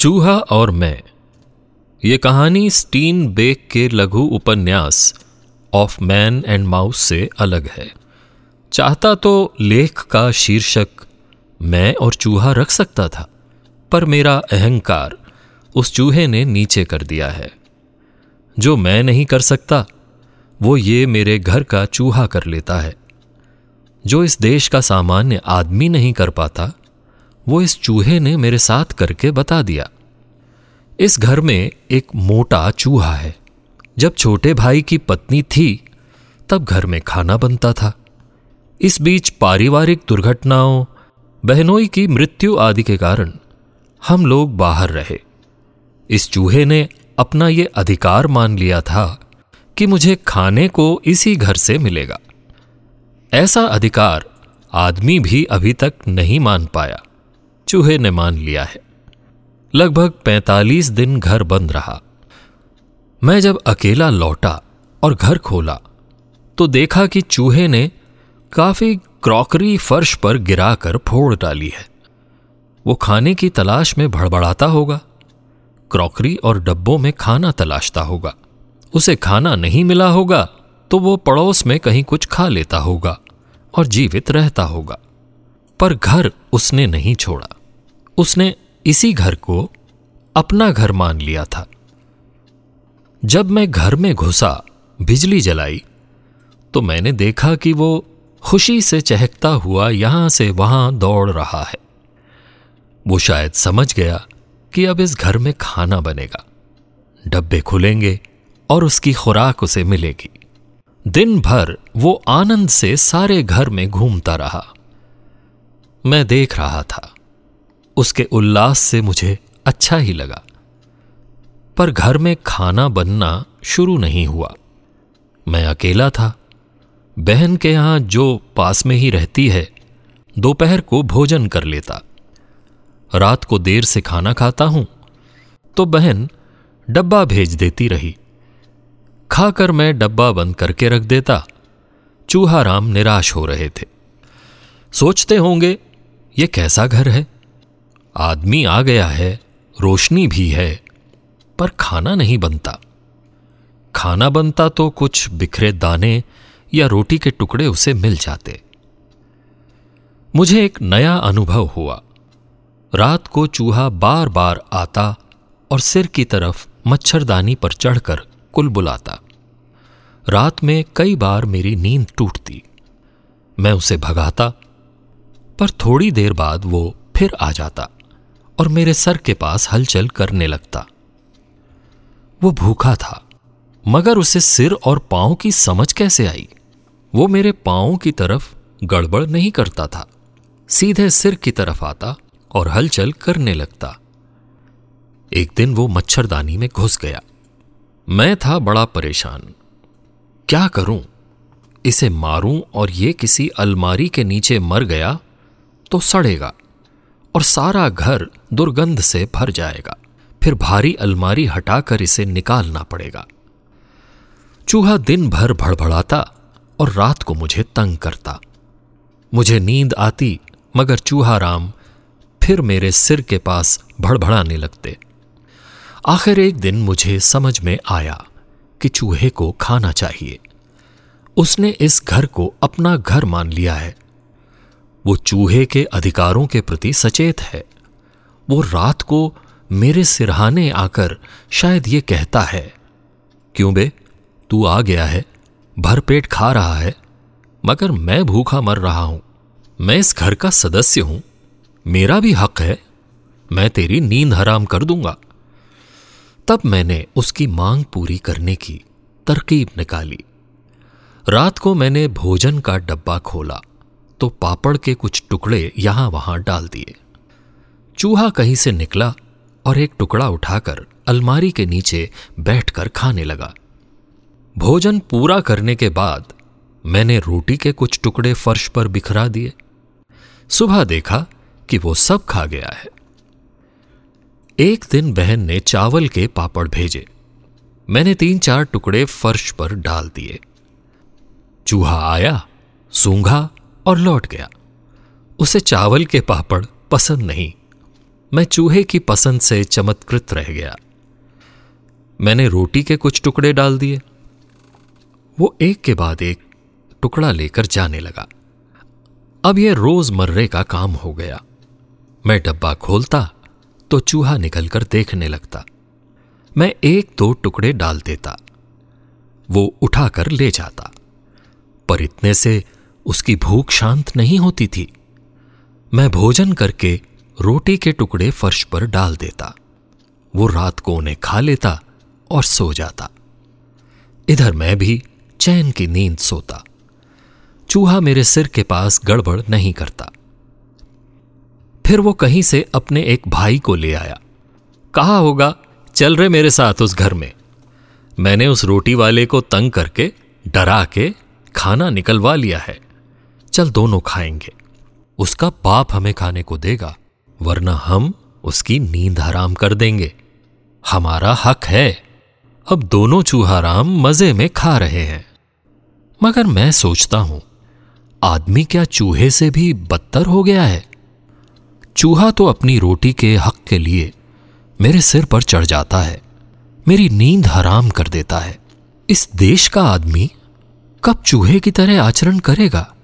चूहा और मैं। ये कहानी स्टीन बेक के लघु उपन्यास, ऑफ़ मैन एंड माउस से अलग है। चाहता तो लेख का शीर्षक, मैं और चूहा रख सकता था, पर मेरा अहंकार उस चूहे ने नीचे कर दिया है। जो मैं नहीं कर सकता, वो ये मेरे घर का चूहा कर लेता है। जो इस देश का सामान्य आदमी नहीं कर पाता वो इस चूहे ने मेरे साथ करके बता दिया। इस घर में एक मोटा चूहा है। जब छोटे भाई की पत्नी थी, तब घर में खाना बनता था। इस बीच पारिवारिक दुर्घटनाओं, बहनोई की मृत्यु आदि के कारण हम लोग बाहर रहे। इस चूहे ने अपना ये अधिकार मान लिया था कि मुझे खाने को इसी घर से मिलेगा। ऐसा अधिकार आदमी भी अभी तक नहीं मान पाया। चूहे ने मान लिया है। लगभग 45 दिन घर बंद रहा। मैं जब अकेला लौटा और घर खोला तो देखा कि चूहे ने काफ़ी क्रॉकरी फर्श पर गिराकर फोड़ डाली है। वो खाने की तलाश में भड़बड़ाता होगा, क्रॉकरी और डब्बों में खाना तलाशता होगा, उसे खाना नहीं मिला होगा तो वो पड़ोस में कहीं कुछ खा लेता होगा और जीवित रहता होगा। पर घर उसने नहीं छोड़ा। उसने इसी घर को अपना घर मान लिया था। जब मैं घर में घुसा, बिजली जलाई तो मैंने देखा कि वो खुशी से चहकता हुआ यहाँ से वहाँ दौड़ रहा है। वो शायद समझ गया कि अब इस घर में खाना बनेगा। डब्बे खुलेंगे और उसकी खुराक उसे मिलेगी। दिन भर वो आनंद से सारे घर में घूमता रहा। मैं देख रहा था उसके उल्लास से मुझे अच्छा ही लगा। पर घर में खाना बनना शुरू नहीं हुआ। मैं अकेला था। बहन के यहाँ जो पास में ही रहती है, दोपहर को भोजन कर लेता। रात को देर से खाना खाता हूँ तो बहन डब्बा भेज देती रही। खाकर मैं डब्बा बंद करके रख देता। चूहा राम निराश हो रहे थे। सोचते होंगे, ये कैसा घर है? आदमी आ गया है, रोशनी भी है, पर खाना नहीं बनता। खाना बनता तो कुछ बिखरे दाने या रोटी के टुकड़े उसे मिल जाते। मुझे एक नया अनुभव हुआ। रात को चूहा बार बार आता और सिर की तरफ़ मच्छरदानी पर चढ़कर कुल बुलाता। रात में कई बार मेरी नींद टूटती। मैं उसे भगाता, पर थोड़ी देर बाद वो फिर आ जाता। और मेरे सर के पास हलचल करने लगता। वो भूखा था, मगर उसे सिर और पाँव की समझ कैसे आई? वो मेरे पाँव की तरफ़ गड़बड़ नहीं करता था, सीधे सिर की तरफ़ आता और हलचल करने लगता। एक दिन वो मच्छरदानी में घुस गया। मैं था बड़ा परेशान। क्या करूँ? इसे मारूं और ये किसी अलमारी के नीचे मर गया तो सड़ेगा। और सारा घर दुर्गंध से भर जाएगा। फिर भारी अलमारी हटाकर इसे निकालना पड़ेगा। चूहा दिन भर भड़भड़ाता और रात को मुझे तंग करता। मुझे नींद आती, मगर चूहा राम फिर मेरे सिर के पास भड़भड़ाने लगते। आखिर एक दिन मुझे समझ में आया कि चूहे को खाना चाहिए। उसने इस घर को अपना घर मान लिया है। वो चूहे के अधिकारों के प्रति सचेत है। वो रात को मेरे सिरहाने आकर शायद ये कहता है, क्यों बे? तू आ गया है भरपेट खा रहा है, मगर मैं भूखा मर रहा हूँ, मैं इस घर का सदस्य हूँ, मेरा भी हक है, मैं तेरी नींद हराम कर दूँगा। तब मैंने उसकी मांग पूरी करने की तरकीब निकाली। रात को मैंने भोजन का डब्बा खोला। तो पापड़ के कुछ टुकड़े यहाँ वहाँ डाल दिए। चूहा कहीं से निकला और एक टुकड़ा उठाकर अलमारी के नीचे बैठकर खाने लगा। भोजन पूरा करने के बाद मैंने रोटी के कुछ टुकड़े फर्श पर बिखरा दिए। सुबह देखा कि वो सब खा गया है। एक दिन बहन ने चावल के पापड़ भेजे। मैंने तीन चार टुकड़े फर्श पर डाल दिए। चूहा आया, सूंघा और लौट गया। उसे चावल के पापड़ पसंद नहीं। मैं चूहे की पसंद से चमत्कृत रह गया। मैंने रोटी के कुछ टुकड़े डाल दिए। वो एक के बाद एक टुकड़ा लेकर जाने लगा। अब यह रोजमर्रे का काम हो गया। मैं डब्बा खोलता तो चूहा निकलकर देखने लगता। मैं एक दो टुकड़े डाल देता। वो उठाकर ले जाता। पर इतने से उसकी भूख शांत नहीं होती थी। मैं भोजन करके रोटी के टुकड़े फर्श पर डाल देता। वो रात को उन्हें खा लेता और सो जाता। इधर मैं भी चैन की नींद सोता। चूहा मेरे सिर के पास गड़बड़ नहीं करता। फिर वो कहीं से अपने एक भाई को ले आया। कहा होगा, चल रहे मेरे साथ उस घर में। मैंने उस रोटी वाले को तंग करके, डरा के खाना निकलवा लिया है। चल दोनों खाएँगे। उसका बाप हमें खाने को देगा, वरना हम उसकी नींद हराम कर देंगे। हमारा हक है। अब दोनों चूहाराम मज़े में खा रहे हैं। मगर मैं सोचता हूँ, आदमी क्या चूहे से भी बदतर हो गया है? चूहा तो अपनी रोटी के हक के लिए मेरे सिर पर चढ़ जाता है, मेरी नींद हराम कर देता है। इस देश का आदमी कब चूहे की तरह आचरण करेगा?